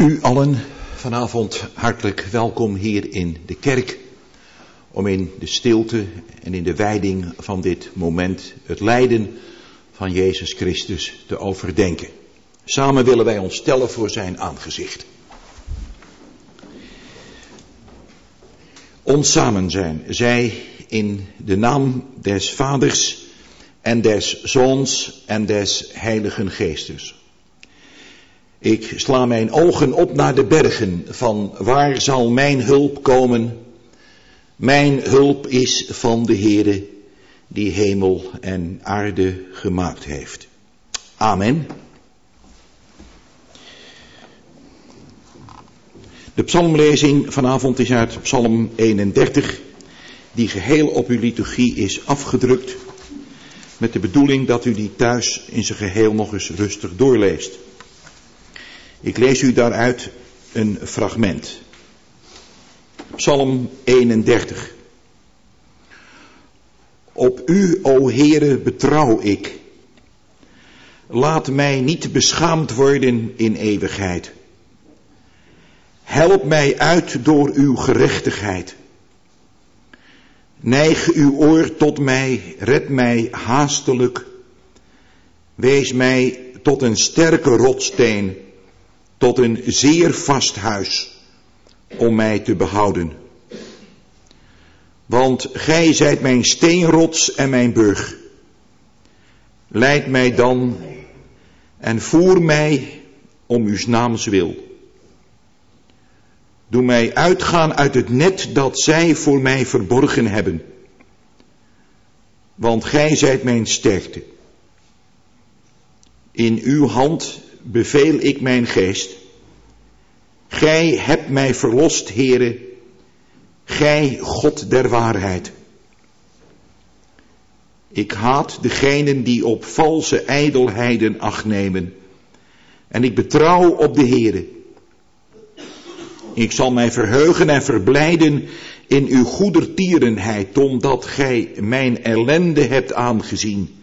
U allen vanavond hartelijk welkom hier in de kerk om in de stilte en in de wijding van dit moment het lijden van Jezus Christus te overdenken. Samen willen wij ons stellen voor zijn aangezicht. Ons samen zijn, zij in de naam des Vaders en des Zoons en des Heiligen Geestes. Ik sla mijn ogen op naar de bergen, van waar zal mijn hulp komen? Mijn hulp is van de Heere, die hemel en aarde gemaakt heeft. Amen. De psalmlezing vanavond is uit Psalm 31, die geheel op uw liturgie is afgedrukt, met de bedoeling dat u die thuis in zijn geheel nog eens rustig doorleest. Ik lees u daaruit een fragment. Psalm 31. Op u, o Heere, betrouw ik. Laat mij niet beschaamd worden in eeuwigheid. Help mij uit door uw gerechtigheid. Neig uw oor tot mij, red mij haastelijk. Wees mij tot een sterke rotsteen tot een zeer vast huis om mij te behouden. Want gij zijt mijn steenrots en mijn burg. Leid mij dan en voer mij om uw naams wil. Doe mij uitgaan uit het net dat zij voor mij verborgen hebben. Want gij zijt mijn sterkte. In uw hand beveel ik mijn geest. Gij hebt mij verlost, Heere, Gij God der waarheid. Ik haat degenen die op valse ijdelheden acht nemen. En ik betrouw op de Heere. Ik zal mij verheugen en verblijden in uw goedertierenheid, omdat gij mijn ellende hebt aangezien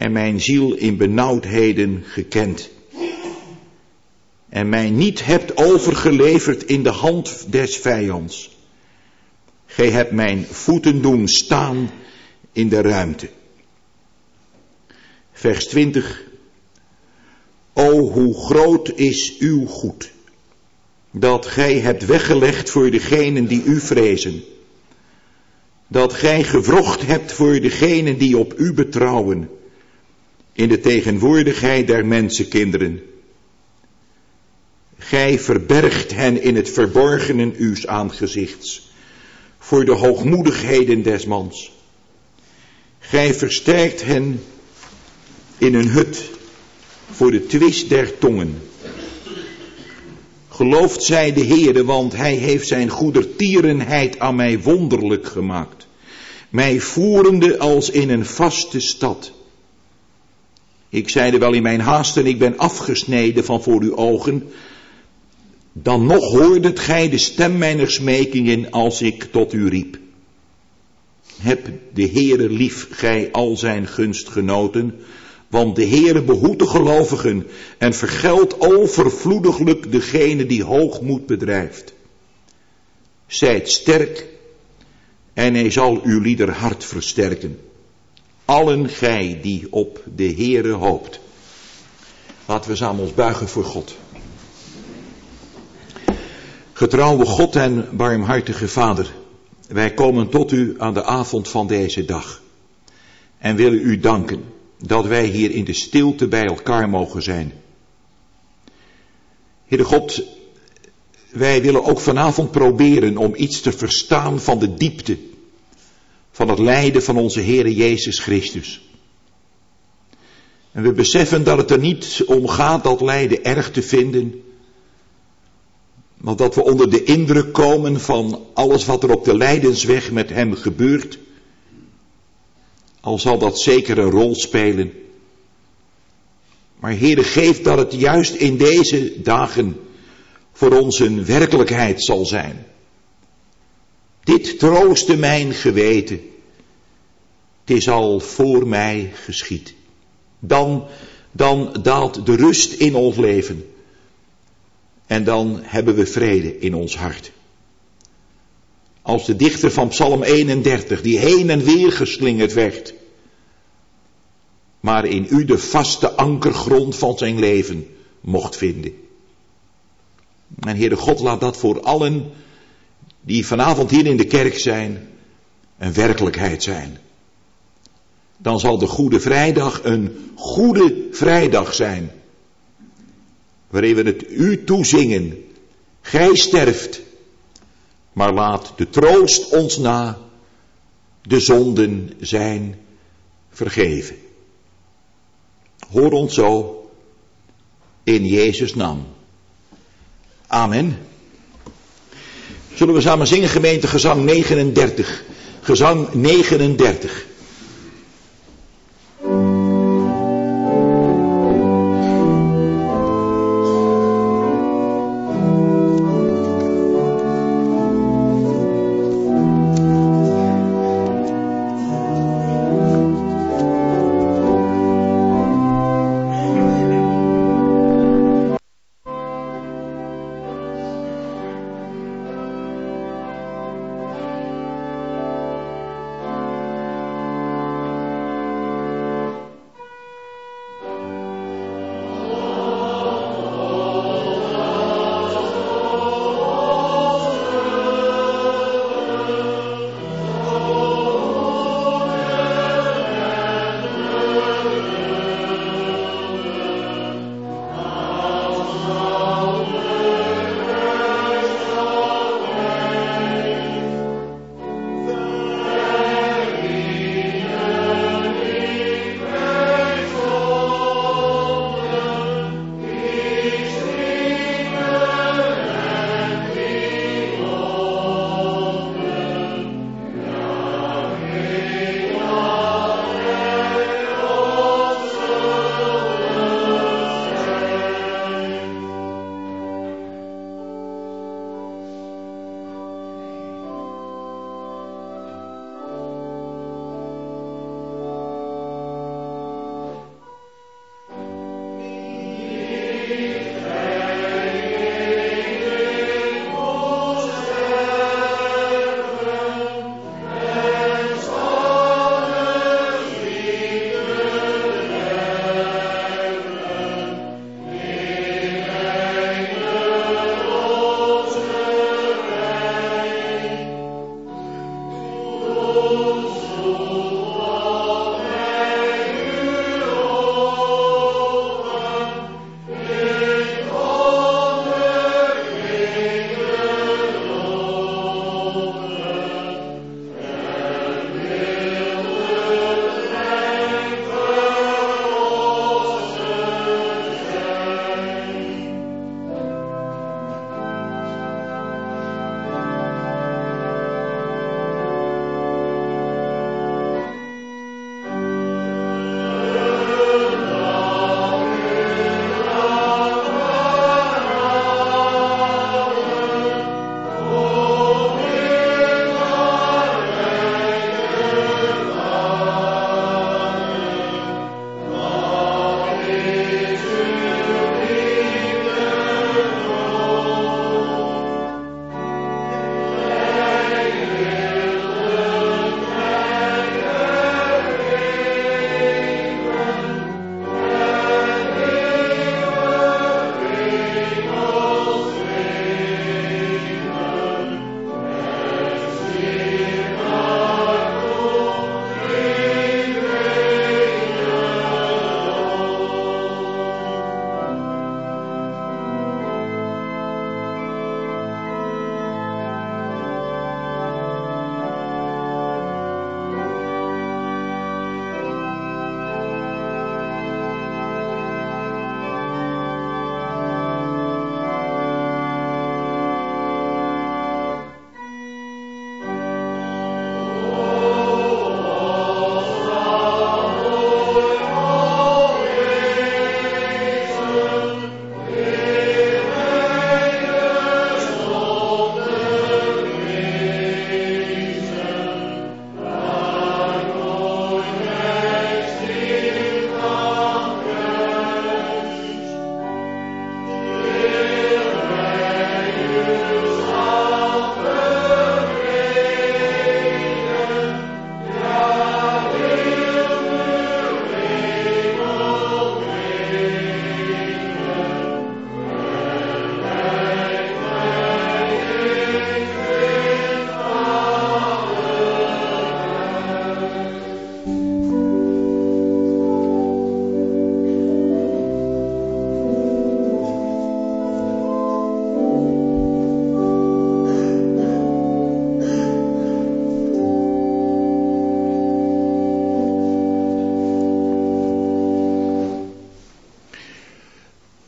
en mijn ziel in benauwdheden gekend. En mij niet hebt overgeleverd in de hand des vijands. Gij hebt mijn voeten doen staan in de ruimte. Vers 20. O, hoe groot is uw goed, dat gij hebt weggelegd voor degenen die u vrezen. Dat gij gewrocht hebt voor degenen die op u betrouwen in de tegenwoordigheid der mensenkinderen. Gij verbergt hen in het verborgenen uws aangezichts, voor de hoogmoedigheden des mans. Gij versterkt hen in een hut, voor de twist der tongen. Gelooft zij de Heere, want hij heeft zijn goedertierenheid aan mij wonderlijk gemaakt. Mij voerende als in een vaste stad. Ik zeide wel in mijn haasten, ik ben afgesneden van voor uw ogen. Dan nog hoordet gij de stem mijner smekingen als ik tot u riep. Heb de Heere lief, gij al zijn gunst genoten, want de Heere behoedt de gelovigen en vergeldt overvloediglijk degene die hoogmoed bedrijft. Zijt sterk en hij zal uw lieder hart versterken. Allen gij die op de Heere hoopt. Laten we samen ons buigen voor God. Getrouwe God en barmhartige Vader, wij komen tot u aan de avond van deze dag en willen u danken dat wij hier in de stilte bij elkaar mogen zijn. Heere God, wij willen ook vanavond proberen om iets te verstaan van de diepte van het lijden van onze Heere Jezus Christus. En we beseffen dat het er niet om gaat dat lijden erg te vinden, maar dat we onder de indruk komen van alles wat er op de lijdensweg met hem gebeurt. Al zal dat zeker een rol spelen. Maar Heere, geef dat het juist in deze dagen voor ons een werkelijkheid zal zijn. Dit troostte mijn geweten. Het is al voor mij geschied. Dan, dan daalt de rust in ons leven. En dan hebben we vrede in ons hart. Als de dichter van Psalm 31, die heen en weer geslingerd werd. Maar in u de vaste ankergrond van zijn leven mocht vinden. En Heere God, laat dat voor allen die vanavond hier in de kerk zijn, een werkelijkheid zijn. Dan zal de Goede Vrijdag een goede vrijdag zijn waarin we het u toezingen. Gij sterft, maar laat de troost ons na, de zonden zijn vergeven. Hoor ons zo in Jezus' naam. Amen. Zullen we samen zingen gemeente gezang 39. Gezang 39.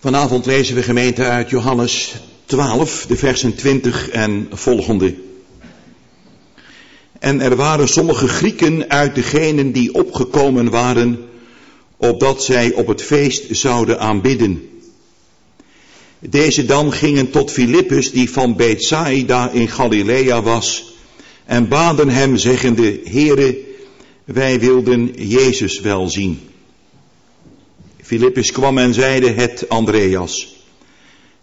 Vanavond lezen we gemeente uit Johannes 12, de versen 20 en volgende. En er waren sommige Grieken uit degenen die opgekomen waren, opdat zij op het feest zouden aanbidden. Deze dan gingen tot Filippus, die van Bethsaida in Galilea was, en baden hem, zeggende, Heere, wij wilden Jezus wel zien. Filippus kwam en zeide het Andreas.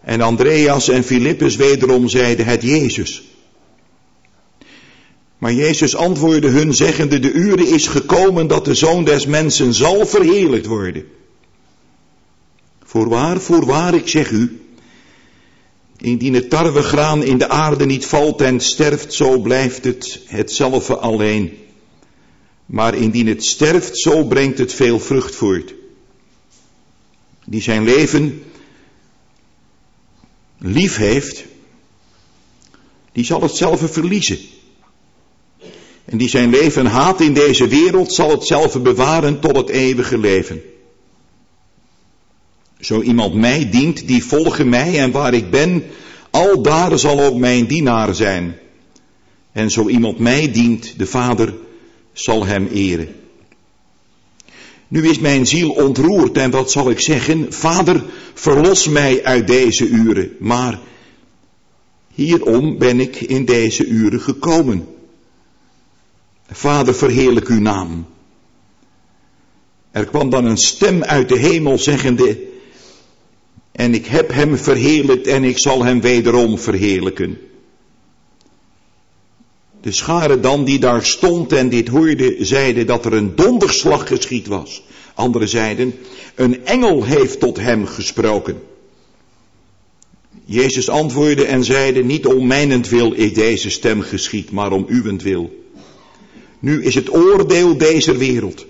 En Andreas en Filippus wederom zeiden het Jezus. Maar Jezus antwoordde hun zeggende, de uren is gekomen dat de Zoon des Mensen zal verheerlijkt worden. Voorwaar, voorwaar, ik zeg u, indien het tarwegraan in de aarde niet valt en sterft, zo blijft het hetzelfde alleen. Maar indien het sterft, zo brengt het veel vrucht voort. Die zijn leven lief heeft, die zal hetzelfde verliezen. En die zijn leven haat in deze wereld, zal hetzelfde bewaren tot het eeuwige leven. Zo iemand mij dient, die volgen mij en waar ik ben, al daar zal ook mijn dienaar zijn. En zo iemand mij dient, de Vader zal hem eren. Nu is mijn ziel ontroerd en wat zal ik zeggen? Vader, verlos mij uit deze uren. Maar hierom ben ik in deze uren gekomen. Vader, verheerlijk uw naam. Er kwam dan een stem uit de hemel zeggende, en ik heb hem verheerlijkt en ik zal hem wederom verheerlijken. De schare dan die daar stond en dit hoorde, zeiden dat er een donderslag geschied was. Anderen zeiden, een engel heeft tot hem gesproken. Jezus antwoordde en zeide, niet om mijnentwil is deze stem geschied, maar om uwentwil. Nu is het oordeel deze wereld.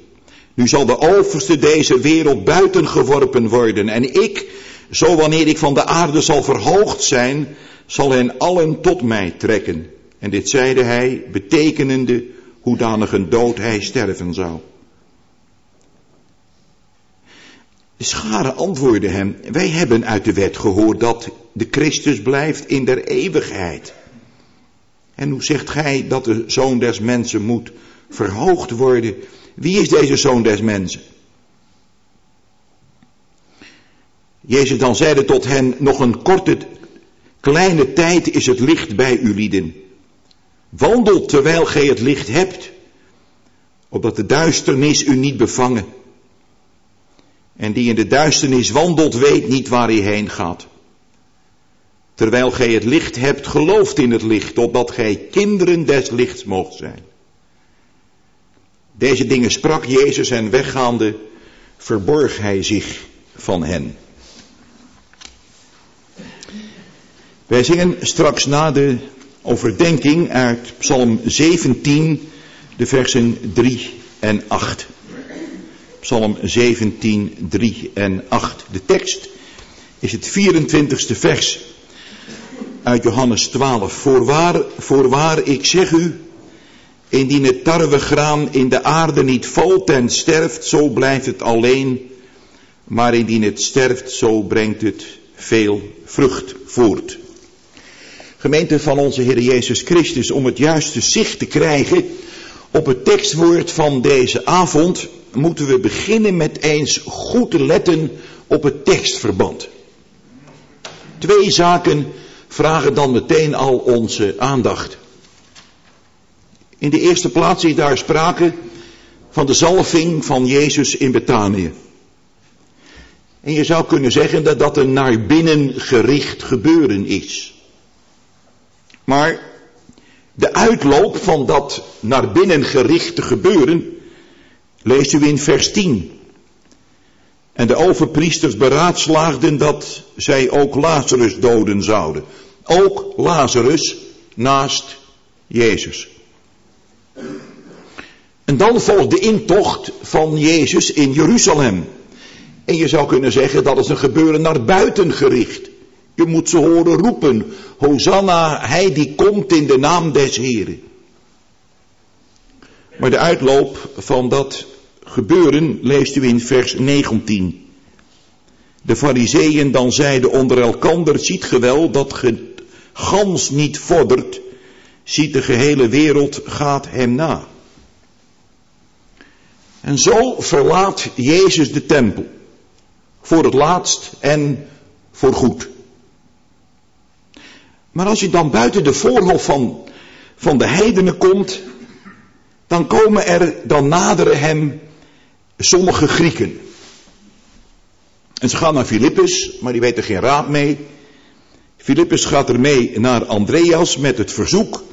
Nu zal de overste deze wereld buiten geworpen worden. En ik, zo wanneer ik van de aarde zal verhoogd zijn, zal hen allen tot mij trekken. En dit zeide hij, betekenende hoedanig een dood hij sterven zou. De schare antwoordde hem, wij hebben uit de wet gehoord dat de Christus blijft in der eeuwigheid. En hoe zegt gij dat de zoon des mensen moet verhoogd worden? Wie is deze zoon des mensen? Jezus dan zeide tot hen, nog een korte, kleine tijd is het licht bij u lieden. Wandelt terwijl gij het licht hebt, opdat de duisternis u niet bevangen. En die in de duisternis wandelt, weet niet waar hij heen gaat. Terwijl gij het licht hebt, gelooft in het licht, opdat gij kinderen des lichts moogt zijn. Deze dingen sprak Jezus en weggaande verborg hij zich van hen. Wij zingen straks na de overdenking uit Psalm 17, de versen 3 en 8. Psalm 17, 3 en 8. De tekst is het 24ste vers uit Johannes 12. Voorwaar, voorwaar, ik zeg u, indien het tarwegraan in de aarde niet valt en sterft, zo blijft het alleen. Maar indien het sterft, zo brengt het veel vrucht voort. Gemeente van onze Heer Jezus Christus, om het juiste zicht te krijgen op het tekstwoord van deze avond, moeten we beginnen met eens goed te letten op het tekstverband. Twee zaken vragen dan meteen al onze aandacht. In de eerste plaats is daar sprake van de zalving van Jezus in Betanië. En je zou kunnen zeggen dat dat een naar binnen gericht gebeuren is. Maar de uitloop van dat naar binnen gerichte gebeuren leest u in vers 10. En de overpriesters beraadslaagden dat zij ook Lazarus doden zouden. Ook Lazarus naast Jezus. En dan volgt de intocht van Jezus in Jeruzalem. En je zou kunnen zeggen dat is een gebeuren naar buiten gericht. Je moet ze horen roepen. Hosanna, hij die komt in de naam des Heren. Maar de uitloop van dat gebeuren leest u in vers 19. de fariseeën dan zeiden onder elkander, ziet ge wel dat ge gans niet vordert, ziet de gehele wereld gaat hem na. En zo verlaat Jezus de tempel. Voor het laatst en voor goed. Maar als je dan buiten de voorhof van, van de heidenen komt, dan komen er, dan naderen hem sommige Grieken. En ze gaan naar Filippus, maar die weten geen raad mee. Filippus gaat er mee naar Andreas met het verzoek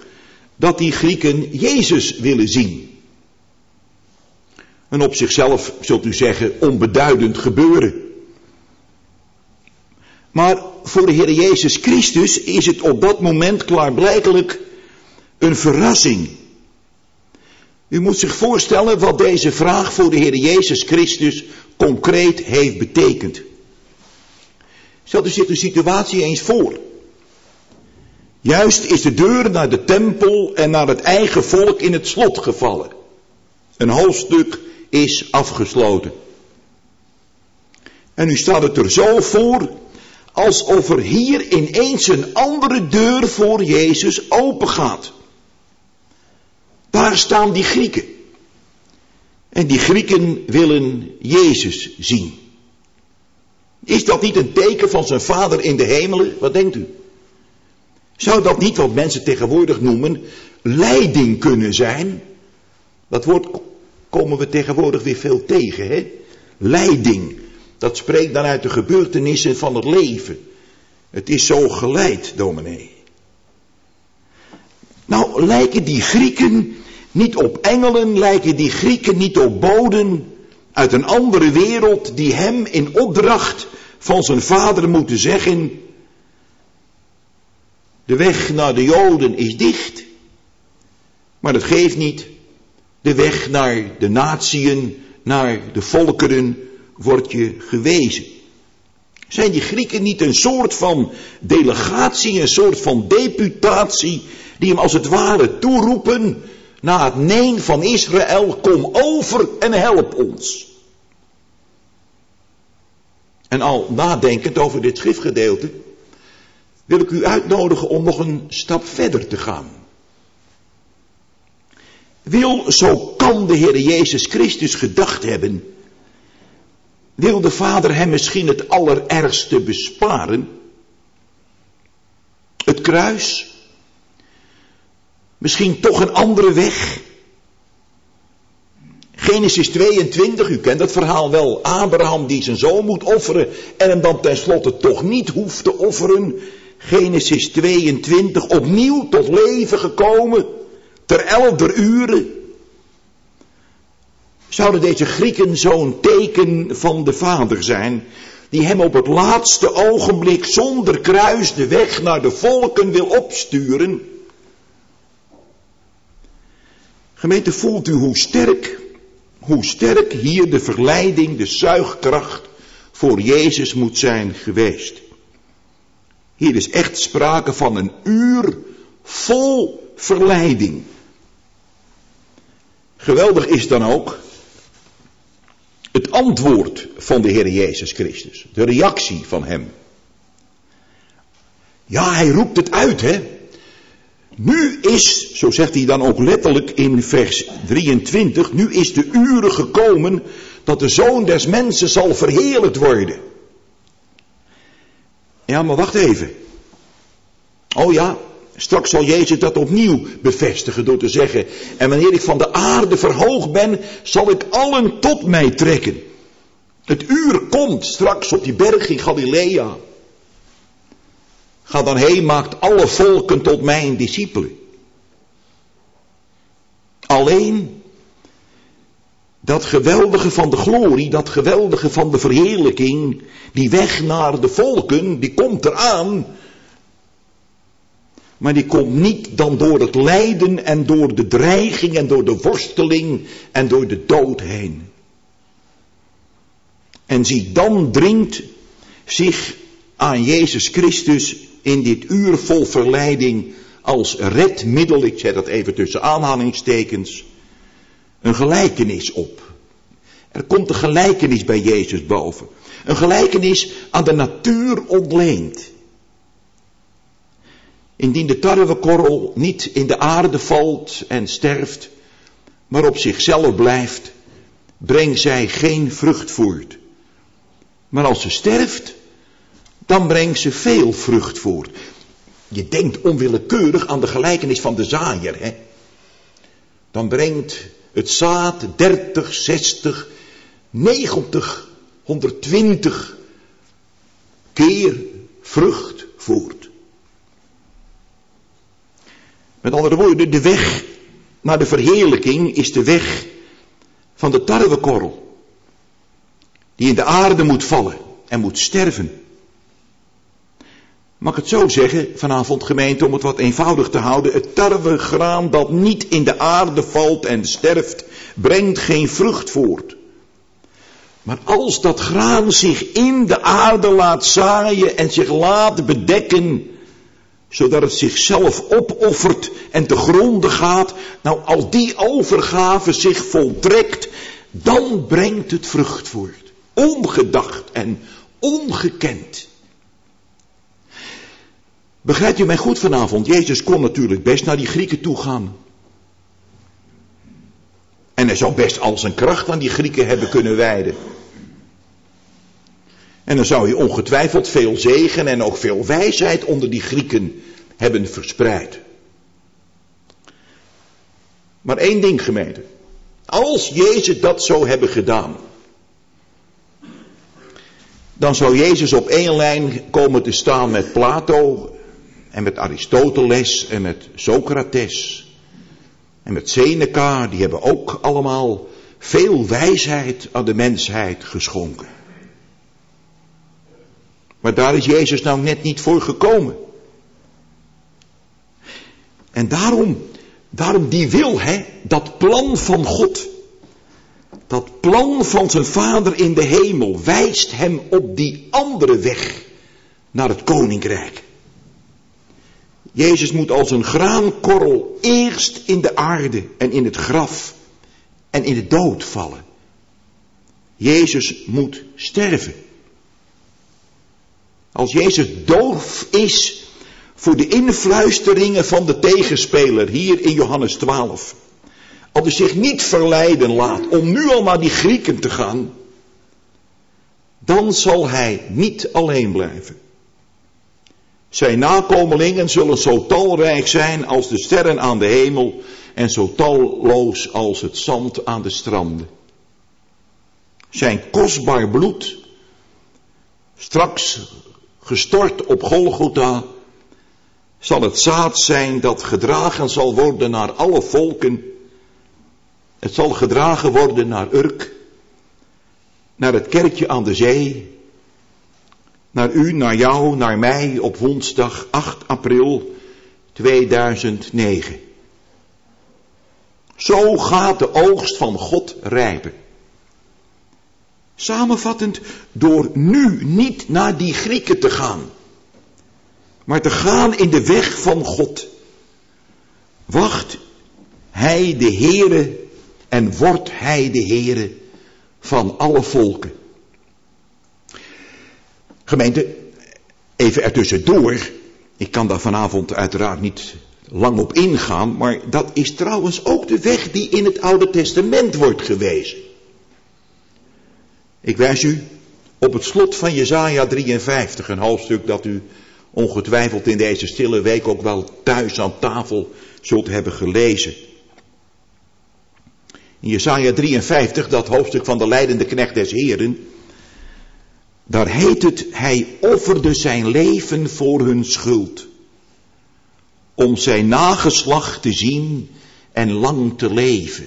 dat die Grieken Jezus willen zien. Een op zichzelf, zult u zeggen, onbeduidend gebeuren. Maar voor de Heer Jezus Christus is het op dat moment klaarblijkelijk een verrassing. U moet zich voorstellen wat deze vraag voor de Heer Jezus Christus concreet heeft betekend. Stel u zich de situatie eens voor. Juist is de deur naar de tempel en naar het eigen volk in het slot gevallen. Een hoofdstuk is afgesloten. En nu staat het er zo voor alsof er hier ineens een andere deur voor Jezus open gaat. Daar staan die Grieken. En die Grieken willen Jezus zien. Is dat niet een teken van zijn vader in de hemelen? Wat denkt u? Zou dat niet wat mensen tegenwoordig noemen leiding kunnen zijn? Dat woord komen we tegenwoordig weer veel tegen, hè? Leiding. Dat spreekt dan uit de gebeurtenissen van het leven. Het is zo geleid, dominee. Nou, lijken die Grieken niet op engelen, lijken die Grieken niet op boden uit een andere wereld die hem in opdracht van zijn vader moeten zeggen, de weg naar de Joden is dicht, maar dat geeft niet. De weg naar de natieën, naar de volkeren, wordt je gewezen. Zijn die Grieken niet een soort van delegatie, een soort van deputatie, die hem als het ware toeroepen na het neen van Israël, kom over en help ons. En al nadenkend over dit schriftgedeelte, wil ik u uitnodigen om nog een stap verder te gaan. Wil, zo kan de Heer Jezus Christus gedacht hebben, wil de Vader hem misschien het allerergste besparen? Het kruis? Misschien toch een andere weg? Genesis 22, u kent dat verhaal wel. Abraham die zijn zoon moet offeren en hem dan tenslotte toch niet hoeft te offeren. Genesis 22, opnieuw tot leven gekomen, ter elfder uren. Zouden deze Grieken zo'n teken van de Vader zijn, die hem op het laatste ogenblik zonder kruis de weg naar de volken wil opsturen? Gemeente, voelt u hoe sterk, hoe sterk hier de verleiding, de zuigkracht voor Jezus moet zijn geweest. Hier is echt sprake van een uur vol verleiding. Geweldig is dan ook het antwoord van de Heer Jezus Christus. De reactie van Hem. Ja, Hij roept het uit, hè. Nu is, zo zegt hij dan ook letterlijk in vers 23, nu is de uren gekomen dat de Zoon des Mensen zal verheerlijkt worden. Ja, maar wacht even. Oh ja, straks zal Jezus dat opnieuw bevestigen door te zeggen, en wanneer ik van de aarde verhoogd ben, zal ik allen tot mij trekken. Het uur komt straks op die berg in Galilea. Ga dan heen, maakt alle volken tot mijn discipelen. Alleen dat geweldige van de glorie, dat geweldige van de verheerlijking, die weg naar de volken, die komt eraan. Maar die komt niet dan door het lijden en door de dreiging en door de worsteling en door de dood heen. En zie, dan dringt zich aan Jezus Christus in dit uur vol verleiding als redmiddel, ik zet dat even tussen aanhalingstekens, een gelijkenis op. Er komt een gelijkenis bij Jezus boven. Een gelijkenis aan de natuur ontleend. Indien de tarwekorrel niet in de aarde valt en sterft, maar op zichzelf blijft, brengt zij geen vrucht voort. Maar als ze sterft, dan brengt ze veel vrucht voort. Je denkt onwillekeurig aan de gelijkenis van de zaaier. Hè? Dan brengt het zaad 30, 60, 90, 120 keer vrucht voort. Met andere woorden, de weg naar de verheerlijking is de weg van de tarwekorrel. Die in de aarde moet vallen en moet sterven. Mag ik het zo zeggen, vanavond gemeente, om het wat eenvoudig te houden. Het tarwegraan dat niet in de aarde valt en sterft, brengt geen vrucht voort. Maar als dat graan zich in de aarde laat zaaien en zich laat bedekken, zodat het zichzelf opoffert en te gronden gaat, nou als die overgave zich voltrekt, dan brengt het vrucht voort. Ongedacht en ongekend. Begrijpt u mij goed vanavond? Jezus kon natuurlijk best naar die Grieken toe gaan. En hij zou best al zijn kracht aan die Grieken hebben kunnen wijden. En dan zou je ongetwijfeld veel zegen en ook veel wijsheid onder die Grieken hebben verspreid. Maar één ding gemeente. Als Jezus dat zou hebben gedaan. Dan zou Jezus op één lijn komen te staan met Plato en met Aristoteles en met Socrates en met Seneca. Die hebben ook allemaal veel wijsheid aan de mensheid geschonken. Maar daar is Jezus nou net niet voor gekomen. En daarom, daarom die wil, hè, dat plan van God. Dat plan van zijn Vader in de hemel wijst hem op die andere weg naar het koninkrijk. Jezus moet als een graankorrel eerst in de aarde en in het graf en in de dood vallen. Jezus moet sterven. Als Jezus doof is voor de influisteringen van de tegenspeler hier in Johannes 12. Als hij zich niet verleiden laat om nu al naar die Grieken te gaan, dan zal hij niet alleen blijven. Zijn nakomelingen zullen zo talrijk zijn als de sterren aan de hemel en zo talloos als het zand aan de stranden. Zijn kostbaar bloed, straks gestort op Golgotha, zal het zaad zijn dat gedragen zal worden naar alle volken. Het zal gedragen worden naar Urk, naar het kerkje aan de zee, naar u, naar jou, naar mij op woensdag 8 april 2009. Zo gaat de oogst van God rijpen. Samenvattend, door nu niet naar die Grieken te gaan, maar te gaan in de weg van God. Wacht hij de Heere en wordt hij de Heere van alle volken. Gemeente, even ertussendoor. Ik kan daar vanavond uiteraard niet lang op ingaan, maar dat is trouwens ook de weg die in het Oude Testament wordt gewezen. Ik wijs u op het slot van Jesaja 53, een hoofdstuk dat u ongetwijfeld in deze stille week ook wel thuis aan tafel zult hebben gelezen. In Jesaja 53, dat hoofdstuk van de leidende knecht des Heren, daar heet het, hij offerde zijn leven voor hun schuld, om zijn nageslacht te zien en lang te leven.